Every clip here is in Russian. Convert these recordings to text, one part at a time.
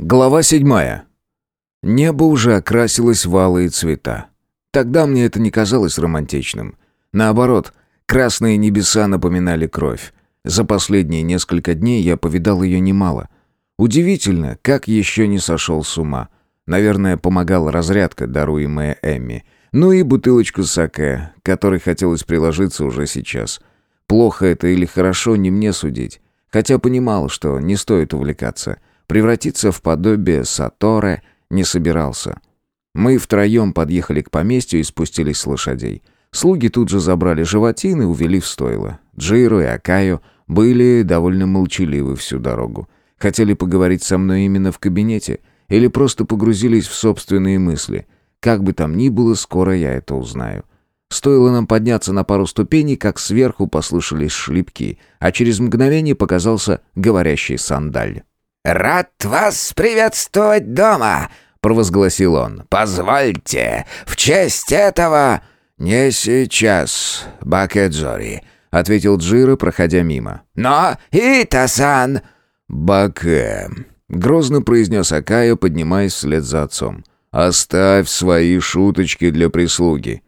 Глава седьмая. Небо уже окрасилось в алые цвета. Тогда мне это не казалось романтичным. Наоборот, красные небеса напоминали кровь. За последние несколько дней я повидал ее немало. Удивительно, как еще не сошел с ума. Наверное, помогала разрядка, даруемая Эмми. Ну и бутылочку саке, которой хотелось приложиться уже сейчас. Плохо это или хорошо, не мне судить. Хотя понимал, что не стоит увлекаться — Превратиться в подобие Саторе не собирался. Мы втроем подъехали к поместью и спустились с лошадей. Слуги тут же забрали животины и увели в стойло. Джиро и Акаю были довольно молчаливы всю дорогу. Хотели поговорить со мной именно в кабинете или просто погрузились в собственные мысли. Как бы там ни было, скоро я это узнаю. Стоило нам подняться на пару ступеней, как сверху послышались шлепки, а через мгновение показался говорящий сандаль. «Рад вас приветствовать дома!» — провозгласил он. «Позвольте, в честь этого...» «Не сейчас, Бакэджори», — ответил Джиро, проходя мимо. «Но Итасан...» «Бакэ», — грозно произнес Акая, поднимаясь вслед за отцом. «Оставь свои шуточки для прислуги».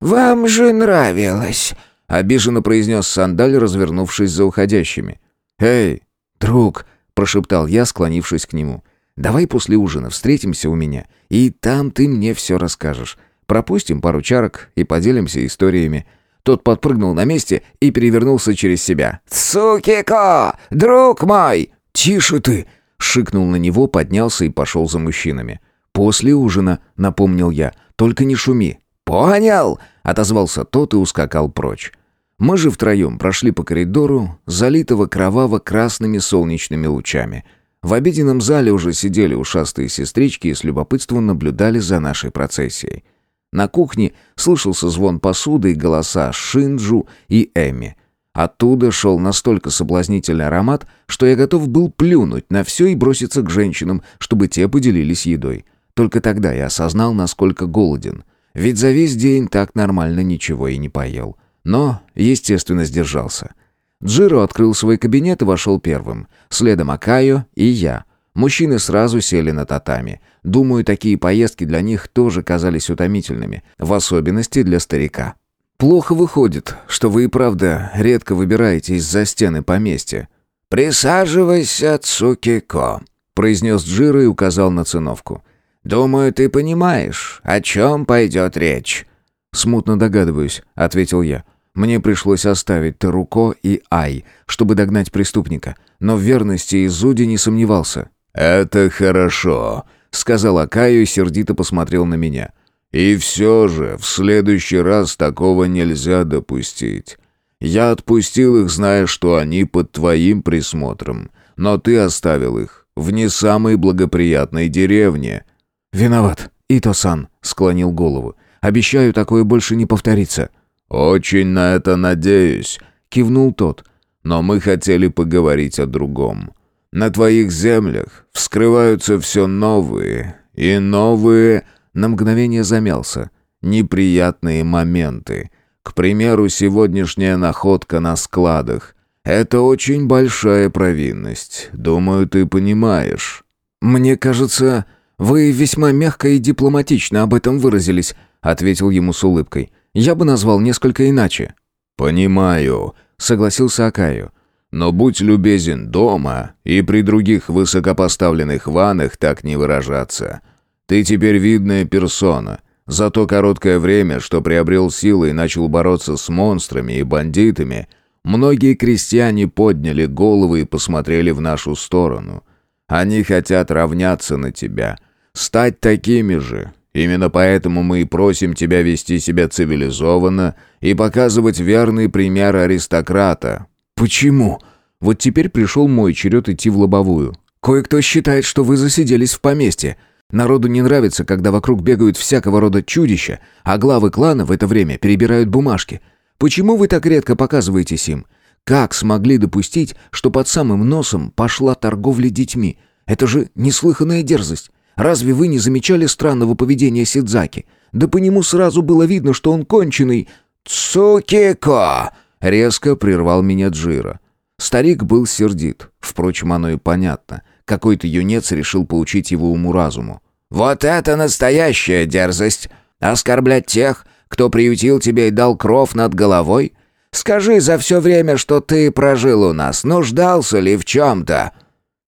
«Вам же нравилось», — обиженно произнес Сандаль, развернувшись за уходящими. «Эй, друг», прошептал я, склонившись к нему. «Давай после ужина встретимся у меня, и там ты мне все расскажешь. Пропустим пару чарок и поделимся историями». Тот подпрыгнул на месте и перевернулся через себя. «Цукико! Друг мой!» «Тише ты!» — шикнул на него, поднялся и пошел за мужчинами. «После ужина», — напомнил я, — «только не шуми». «Понял!» — отозвался тот и ускакал прочь. Мы же втроем прошли по коридору, залитого кроваво-красными солнечными лучами. В обеденном зале уже сидели ушастые сестрички и с любопытством наблюдали за нашей процессией. На кухне слышался звон посуды и голоса Шинджу и Эми. Оттуда шел настолько соблазнительный аромат, что я готов был плюнуть на все и броситься к женщинам, чтобы те поделились едой. Только тогда я осознал, насколько голоден. Ведь за весь день так нормально ничего и не поел. Но, естественно, сдержался. Джиро открыл свой кабинет и вошел первым. Следом Акаю и я. Мужчины сразу сели на татами. Думаю, такие поездки для них тоже казались утомительными, в особенности для старика. «Плохо выходит, что вы и правда редко выбираетесь за стены поместья». «Присаживайся, Цукико», — произнес Джиро и указал на циновку. «Думаю, ты понимаешь, о чем пойдет речь». «Смутно догадываюсь», — ответил я. Мне пришлось оставить Таруко и Ай, чтобы догнать преступника, но в верности Изуди не сомневался. «Это хорошо», — сказал Акаю и сердито посмотрел на меня. «И все же, в следующий раз такого нельзя допустить. Я отпустил их, зная, что они под твоим присмотром, но ты оставил их в не самой благоприятной деревне». «Виноват, Ито-сан», — склонил голову. «Обещаю, такое больше не повторится». «Очень на это надеюсь», — кивнул тот. «Но мы хотели поговорить о другом. На твоих землях вскрываются все новые и новые...» На мгновение замялся. «Неприятные моменты. К примеру, сегодняшняя находка на складах. Это очень большая провинность. Думаю, ты понимаешь». «Мне кажется, вы весьма мягко и дипломатично об этом выразились», — ответил ему с улыбкой. Бы назвал несколько иначе». «Понимаю», — согласился Акаю. «Но будь любезен дома и при других высокопоставленных ванах так не выражаться. Ты теперь видная персона. За то короткое время, что приобрел силы и начал бороться с монстрами и бандитами, многие крестьяне подняли головы и посмотрели в нашу сторону. Они хотят равняться на тебя, стать такими же, Именно поэтому мы и просим тебя вести себя цивилизованно и показывать верный пример аристократа». «Почему?» Вот теперь пришел мой черед идти в лобовую. «Кое-кто считает, что вы засиделись в поместье. Народу не нравится, когда вокруг бегают всякого рода чудища, а главы клана в это время перебирают бумажки. Почему вы так редко показываетесь им? Как смогли допустить, что под самым носом пошла торговля детьми? Это же неслыханная дерзость. Разве вы не замечали странного поведения Сидзаки? Да по нему сразу было видно, что он конченый. «Цукико!» — резко прервал меня Джира. Старик был сердит. Впрочем, оно и понятно. Какой-то юнец решил поучить его уму-разуму. «Вот это настоящая дерзость! Оскорблять тех, кто приютил тебя и дал кров над головой? Скажи за все время, что ты прожил у нас, нуждался ли в чем-то?»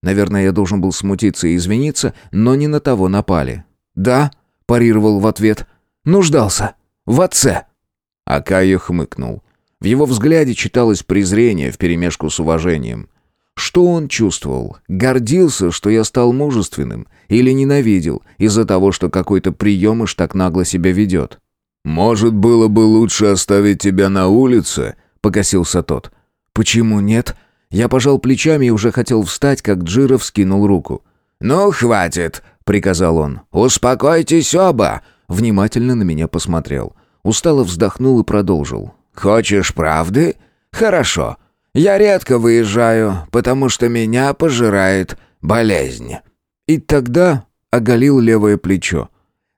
Наверное, я должен был смутиться и извиниться, но не на того напали. «Да», — парировал в ответ, — «нуждался. В отце». Акая хмыкнул. В его взгляде читалось презрение вперемешку с уважением. Что он чувствовал? Гордился, что я стал мужественным? Или ненавидел из-за того, что какой-то приемыш так нагло себя ведет? «Может, было бы лучше оставить тебя на улице?» — покосился тот. «Почему нет?» Я пожал плечами и уже хотел встать, как Джиров скинул руку. «Ну, хватит!» — приказал он. «Успокойтесь оба!» Внимательно на меня посмотрел. Устало вздохнул и продолжил. «Хочешь правды? Хорошо. Я редко выезжаю, потому что меня пожирает болезнь». И тогда оголил левое плечо.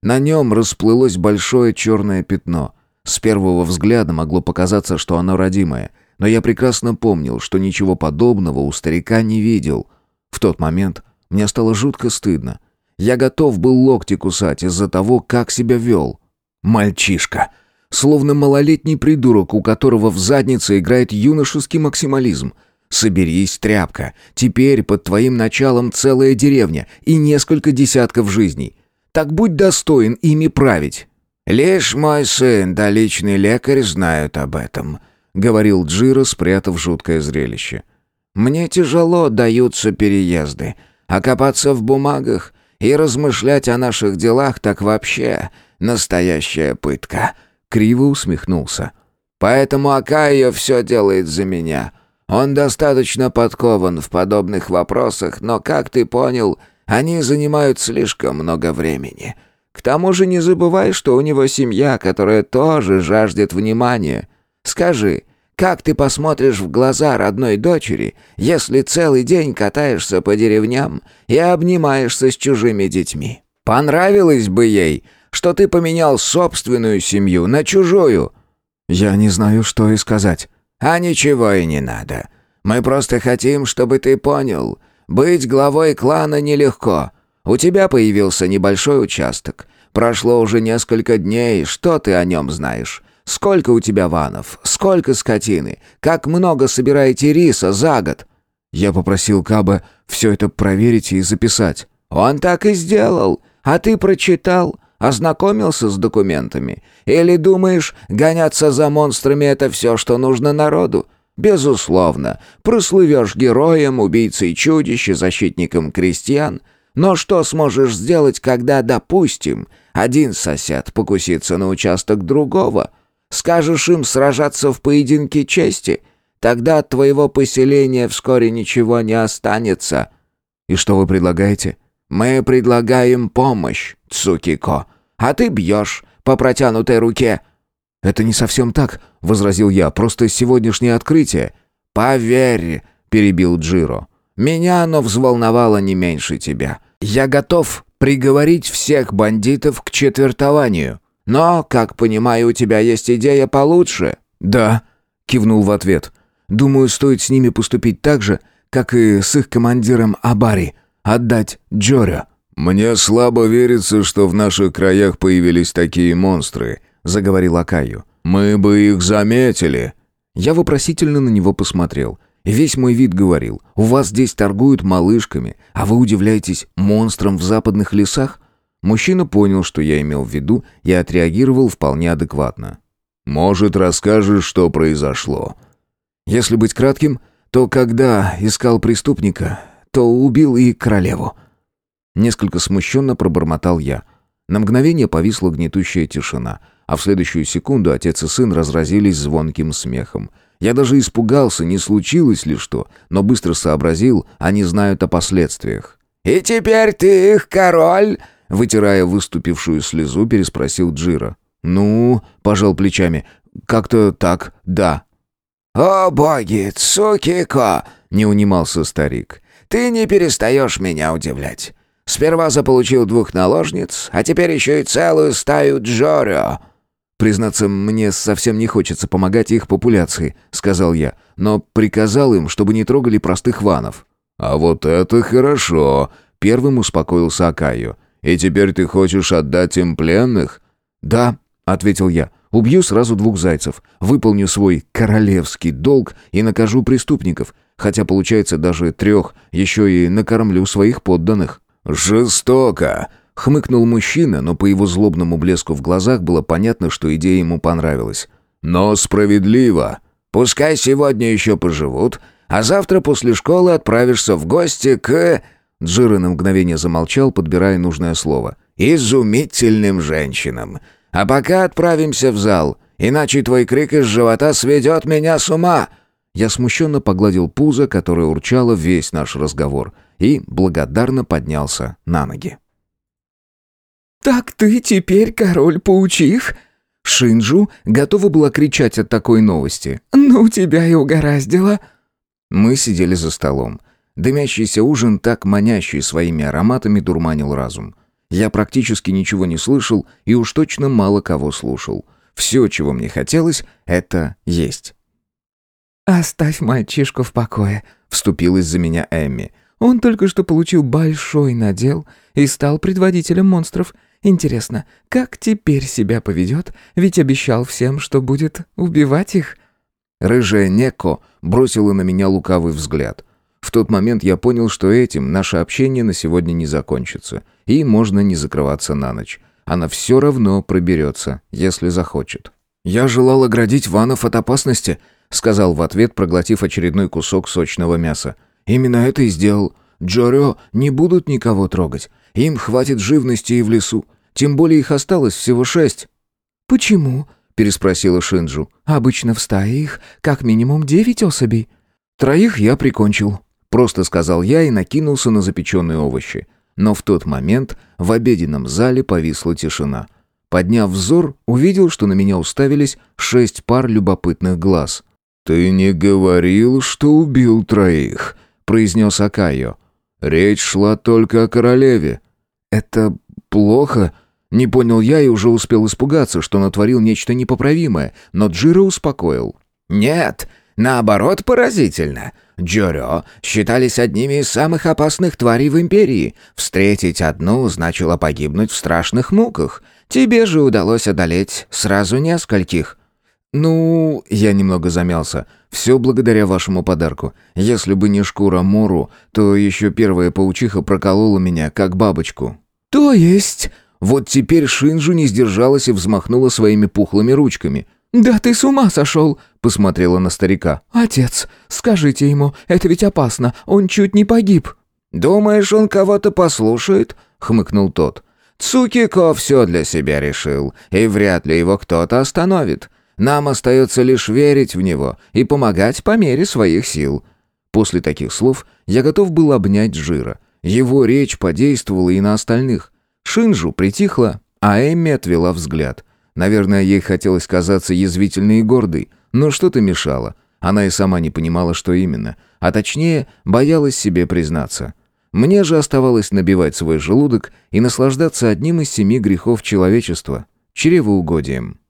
На нем расплылось большое черное пятно. С первого взгляда могло показаться, что оно родимое, но я прекрасно помнил, что ничего подобного у старика не видел. В тот момент мне стало жутко стыдно. Я готов был локти кусать из-за того, как себя вел. Мальчишка. Словно малолетний придурок, у которого в заднице играет юношеский максимализм. Соберись, тряпка. Теперь под твоим началом целая деревня и несколько десятков жизней. Так будь достоин ими править. «Лишь мой сын да личный лекарь знают об этом», — говорил Джиро, спрятав жуткое зрелище. «Мне тяжело даются переезды, а копаться в бумагах и размышлять о наших делах так вообще настоящая пытка». Криво усмехнулся. «Поэтому Акайо все делает за меня. Он достаточно подкован в подобных вопросах, но, как ты понял, они занимают слишком много времени. К тому же не забывай, что у него семья, которая тоже жаждет внимания. Скажи, как ты посмотришь в глаза родной дочери, если целый день катаешься по деревням и обнимаешься с чужими детьми? Понравилось бы ей, что ты поменял собственную семью на чужую?» «Я не знаю, что и сказать». «А ничего и не надо. Мы просто хотим, чтобы ты понял. Быть главой клана нелегко. У тебя появился небольшой участок. Прошло уже несколько дней. Что ты о нем знаешь? Сколько у тебя ванов? Сколько скотины? Как много собираете риса за год?» Я попросил Каба все это проверить и записать. «Он так и сделал. А ты прочитал?» Ознакомился с документами? Или думаешь, гоняться за монстрами — это все, что нужно народу? Безусловно, прослывешь героем, убийцей чудищ и защитником крестьян. Но что сможешь сделать, когда, допустим, один сосед покусится на участок другого? Скажешь им сражаться в поединке чести? Тогда от твоего поселения вскоре ничего не останется. И что вы предлагаете? Мы предлагаем помощь, Цукико, а ты бьешь по протянутой руке». «Это не совсем так», — возразил я, — «просто сегодняшнее открытие». «Поверь», — перебил Джиро, — «меня оно взволновало не меньше тебя. Я готов приговорить всех бандитов к четвертованию. Но, как понимаю, у тебя есть идея получше». «Да», — кивнул в ответ. «Думаю, стоит с ними поступить так же, как и с их командиром Абари, отдать Джоре». «Мне слабо верится, что в наших краях появились такие монстры», — заговорил Акаю. «Мы бы их заметили». Я вопросительно на него посмотрел. Весь мой вид говорил, у вас здесь торгуют малышками, а вы удивляетесь монстрам в западных лесах? Мужчина понял, что я имел в виду, и отреагировал вполне адекватно. «Может, расскажешь, что произошло?» Если быть кратким, то когда искал преступника, то убил и королеву. Несколько смущенно пробормотал я. На мгновение повисла гнетущая тишина, а в следующую секунду отец и сын разразились звонким смехом. Я даже испугался, не случилось ли что, но быстро сообразил, они знают о последствиях. «И теперь ты их король?» Вытирая выступившую слезу, переспросил Джира. «Ну...» — пожал плечами. «Как-то так, да». «О боги, Цукико!» — не унимался старик. «Ты не перестаешь меня удивлять. Сперва заполучил двух наложниц, а теперь еще и целую стаю Джорио». «Признаться, мне совсем не хочется помогать их популяции», — сказал я, но приказал им, чтобы не трогали простых ванов. «А вот это хорошо!» — первым успокоился Акаю. «И теперь ты хочешь отдать им пленных?» «Да», — ответил я. «Убью сразу двух зайцев, выполню свой королевский долг и накажу преступников, хотя, получается, даже трех, еще и накормлю своих подданных». «Жестоко!» — хмыкнул мужчина, но по его злобному блеску в глазах было понятно, что идея ему понравилась. «Но справедливо!» «Пускай сегодня еще поживут, а завтра после школы отправишься в гости к...» Джира на мгновение замолчал, подбирая нужное слово. «Изумительным женщинам. А пока отправимся в зал, иначе твой крик из живота сведет меня с ума!» Я смущенно погладил пузо, которое урчало весь наш разговор, и благодарно поднялся на ноги. «Так ты теперь король-паучих?» Шинджу готова была кричать от такой новости. «Ну, тебя и угораздило!» Мы сидели за столом. Дымящийся ужин, так манящий своими ароматами, дурманил разум. Я практически ничего не слышал и уж точно мало кого слушал. Все, чего мне хотелось, это есть. «Оставь мальчишку в покое», — вступилась за меня Эмми. «Он только что получил большой надел и стал предводителем монстров. Интересно, как теперь себя поведет? Ведь обещал всем, что будет убивать их». Рыжая Неко бросила на меня лукавый взгляд. В тот момент я понял, что этим наше общение на сегодня не закончится, и можно не закрываться на ночь. Она все равно проберется, если захочет. «Я желал оградить Ванов от опасности», — сказал в ответ, проглотив очередной кусок сочного мяса. «Именно это и сделал. Джорио не будут никого трогать. Им хватит живности и в лесу. Тем более их осталось всего шесть». «Почему?» — переспросила Шинджу. «Обычно в стае их как минимум девять особей». «Троих я прикончил», — просто сказал я и накинулся на запеченные овощи. Но в тот момент в обеденном зале повисла тишина. Подняв взор, увидел, что на меня уставились шесть пар любопытных глаз. «Ты не говорил, что убил троих», — произнес Акайо. «Речь шла только о королеве». «Это плохо?» Не понял я и уже успел испугаться, что натворил нечто непоправимое, но Джиро успокоил. «Нет, наоборот поразительно. Джоро считались одними из самых опасных тварей в Империи. Встретить одну значило погибнуть в страшных муках. Тебе же удалось одолеть сразу нескольких. «Ну...» — я немного замялся. «Все благодаря вашему подарку. Если бы не шкура Мору, то еще первая паучиха проколола меня, как бабочку». «То есть...» Вот теперь Шинжу не сдержалась и взмахнула своими пухлыми ручками. «Да ты с ума сошел!» — посмотрела на старика. «Отец, скажите ему, это ведь опасно, он чуть не погиб». «Думаешь, он кого-то послушает?» — хмыкнул тот. «Цукико все для себя решил, и вряд ли его кто-то остановит. Нам остается лишь верить в него и помогать по мере своих сил». После таких слов я готов был обнять Жира. Его речь подействовала и на остальных. Шинжу притихла, а Эмми отвела взгляд. Наверное, ей хотелось казаться язвительной и гордой, но что-то мешало. Она и сама не понимала, что именно, а точнее, боялась себе признаться. Мне же оставалось набивать свой желудок и наслаждаться одним из семи грехов человечества — чревоугодием.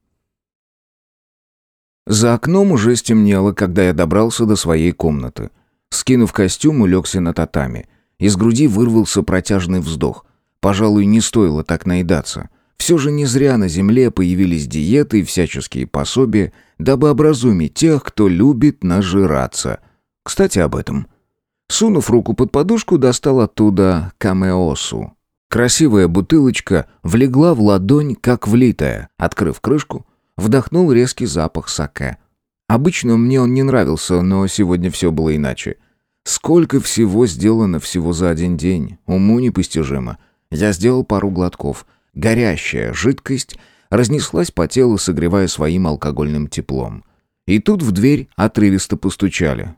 За окном уже стемнело, когда я добрался до своей комнаты. Скинув костюм, улегся на татами. Из груди вырвался протяжный вздох. Пожалуй, не стоило так наедаться. Все же не зря на земле появились диеты и всяческие пособия, дабы образумить тех, кто любит нажираться. Кстати, об этом. Сунув руку под подушку, достал оттуда камеосу. Красивая бутылочка влегла в ладонь, как влитая. Открыв крышку, Вдохнул резкий запах саке. Обычно мне он не нравился, но сегодня все было иначе. Сколько всего сделано всего за один день, уму непостижимо. Я сделал пару глотков. Горящая жидкость разнеслась по телу, согревая своим алкогольным теплом. И тут в дверь отрывисто постучали.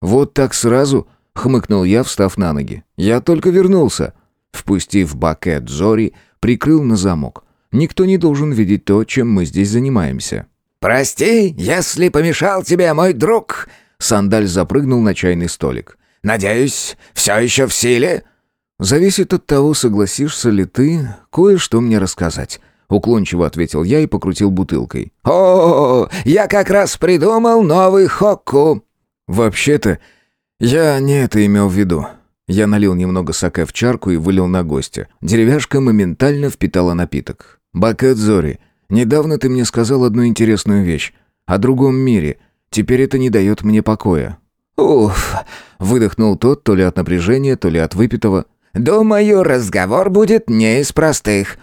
«Вот так сразу?» — хмыкнул я, встав на ноги. «Я только вернулся». Впустив бакет Зори, прикрыл на замок. Никто не должен видеть то, чем мы здесь занимаемся». «Прости, если помешал тебе, мой друг!» Сандаль запрыгнул на чайный столик. «Надеюсь, все еще в силе?» «Зависит от того, согласишься ли ты кое-что мне рассказать», — уклончиво ответил я и покрутил бутылкой. «О, я как раз придумал новый хокку!» «Вообще-то, «Я не это имел в виду». Я налил немного саке в чарку и вылил на гостя. Деревяшка моментально впитала напиток. «Бакэдзори, недавно ты мне сказал одну интересную вещь. О другом мире. Теперь это не дает мне покоя». «Уф!» — выдохнул тот, то ли от напряжения, то ли от выпитого. «Думаю, разговор будет не из простых».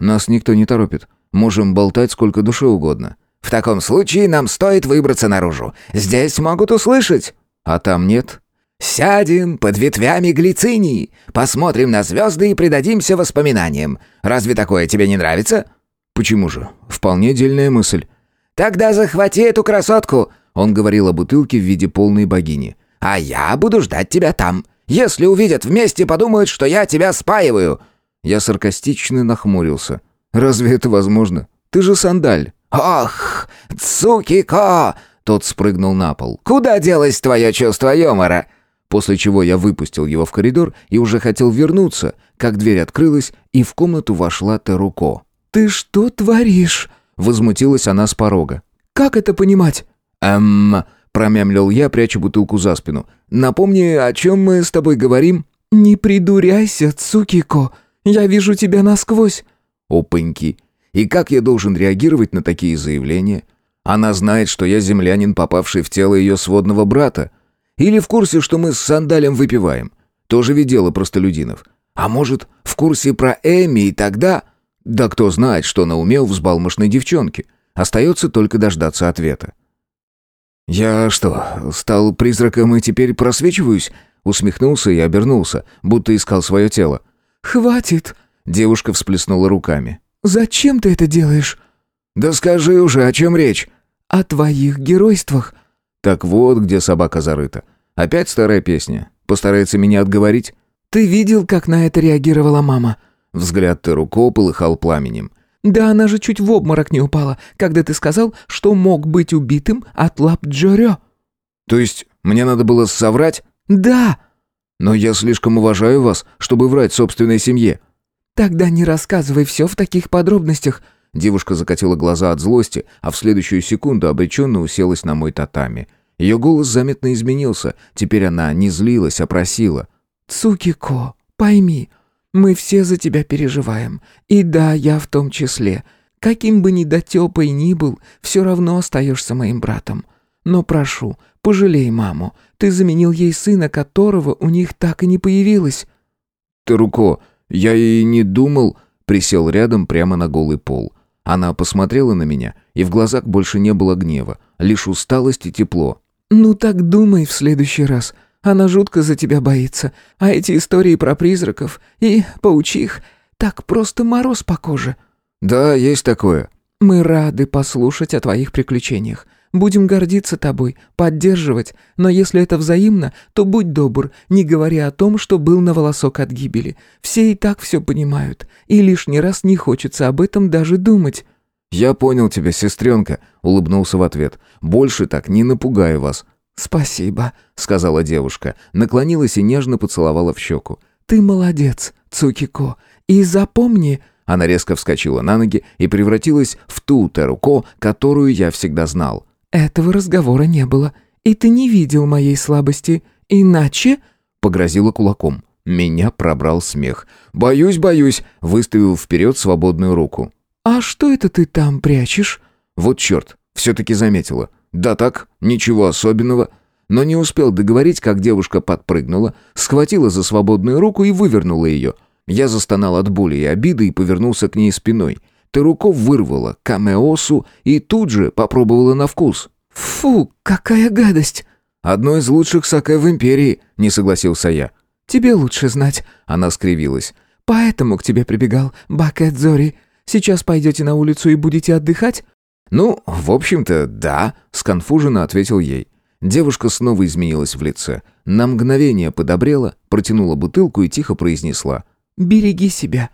«Нас никто не торопит. Можем болтать сколько душе угодно». «В таком случае нам стоит выбраться наружу. Здесь могут услышать». «А там нет?» «Сядем под ветвями глицинии, посмотрим на звезды и предадимся воспоминаниям. Разве такое тебе не нравится?» «Почему же? Вполне дельная мысль». «Тогда захвати эту красотку!» Он говорил о бутылке в виде полной богини. «А я буду ждать тебя там. Если увидят вместе, подумают, что я тебя спаиваю». Я саркастично нахмурился. «Разве это возможно? Ты же сандаль». «Ох, Цукико!» Тот спрыгнул на пол. «Куда делось твое чувство юмора?» После чего я выпустил его в коридор и уже хотел вернуться, как дверь открылась, и в комнату вошла Теруко. «Ты что творишь?» — возмутилась она с порога. «Как это понимать?» «Эм...» — промямлил я, пряча бутылку за спину. «Напомни, о чем мы с тобой говорим?» «Не придуряйся, Цукико. Я вижу тебя насквозь». «Опаньки. И как я должен реагировать на такие заявления? Она знает, что я землянин, попавший в тело ее сводного брата. Или в курсе, что мы с Сандалем выпиваем? Тоже ведь дело простолюдинов. А может, в курсе про Эми и тогда... Да кто знает, что на уме у взбалмошной девчонки. Остается только дождаться ответа. «Я что, стал призраком и теперь просвечиваюсь?» Усмехнулся и обернулся, будто искал свое тело. «Хватит!» Девушка всплеснула руками. «Зачем ты это делаешь?» «Да скажи уже, о чем речь?» «О твоих геройствах». Так вот, где собака зарыта. Опять старая песня. Постарается меня отговорить. Ты видел, как на это реагировала мама? Взгляд Теруко полыхал пламенем. Да она же чуть в обморок не упала, когда ты сказал, что мог быть убитым от лап Джорё. То есть мне надо было соврать? Да. Но я слишком уважаю вас, чтобы врать собственной семье. Тогда не рассказывай все в таких подробностях. Девушка закатила глаза от злости, а в следующую секунду обреченно уселась на мой татами. Ее голос заметно изменился. Теперь она не злилась, а просила. «Цукико, пойми, мы все за тебя переживаем. И да, я в том числе. Каким бы недотепой ни был, все равно остаешься моим братом. Но прошу, пожалей маму. Ты заменил ей сына, которого у них так и не появилось». «Ты, Руко, я и не думал...» Присел рядом прямо на голый пол. Она посмотрела на меня, и в глазах больше не было гнева, лишь усталость и тепло. «Ну так думай в следующий раз. Она жутко за тебя боится. А эти истории про призраков и паучих так просто мороз по коже». «Да, есть такое». «Мы рады послушать о твоих приключениях. Будем гордиться тобой, поддерживать, но если это взаимно, то будь добр, не говори о том, что был на волосок от гибели. Все и так все понимают, и лишний раз не хочется об этом даже думать». «Я понял тебя, сестренка», — улыбнулся в ответ. «Больше так не напугаю вас». «Спасибо», — сказала девушка, наклонилась и нежно поцеловала в щеку. «Ты молодец, Цукико, и запомни...» Она резко вскочила на ноги и превратилась в ту Теруко, которую я всегда знал. «Этого разговора не было, и ты не видел моей слабости. Иначе...» — погрозила кулаком. Меня пробрал смех. «Боюсь, боюсь», — выставил вперед свободную руку. «А что это ты там прячешь?» «Вот черт, все-таки заметила. Да так, ничего особенного». Но не успел договорить, как девушка подпрыгнула, схватила за свободную руку и вывернула ее. Я застонал от боли и обиды и повернулся к ней спиной. Теруко вырвала камеосу и тут же попробовала на вкус. «Фу, какая гадость!» «Одно из лучших саке в Империи», — не согласился я. «Тебе лучше знать», — она скривилась. «Поэтому к тебе прибегал Бакэдзори. Сейчас пойдете на улицу и будете отдыхать?» «Ну, в общем-то, да», — сконфуженно ответил ей. Девушка снова изменилась в лице. На мгновение подобрела, протянула бутылку и тихо произнесла. «Береги себя».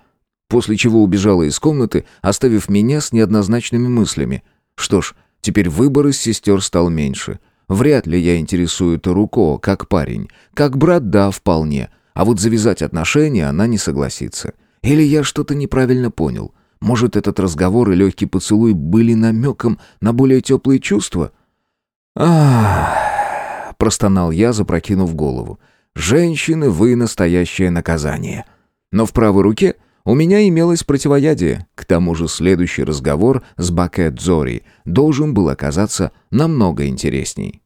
После чего убежала из комнаты, оставив меня с неоднозначными мыслями. Что ж, теперь выбор из сестер стал меньше. Вряд ли я интересую Таруко, как парень. Как брат, да, вполне. А вот завязать отношения она не согласится. Или я что-то неправильно понял. Может, этот разговор и легкий поцелуй были намеком на более теплые чувства? Ах, простонал я, запрокинув голову. «Женщины, вы настоящее наказание». Но в правой руке у меня имелось противоядие. К тому же следующий разговор с Бакет Зори должен был оказаться намного интересней.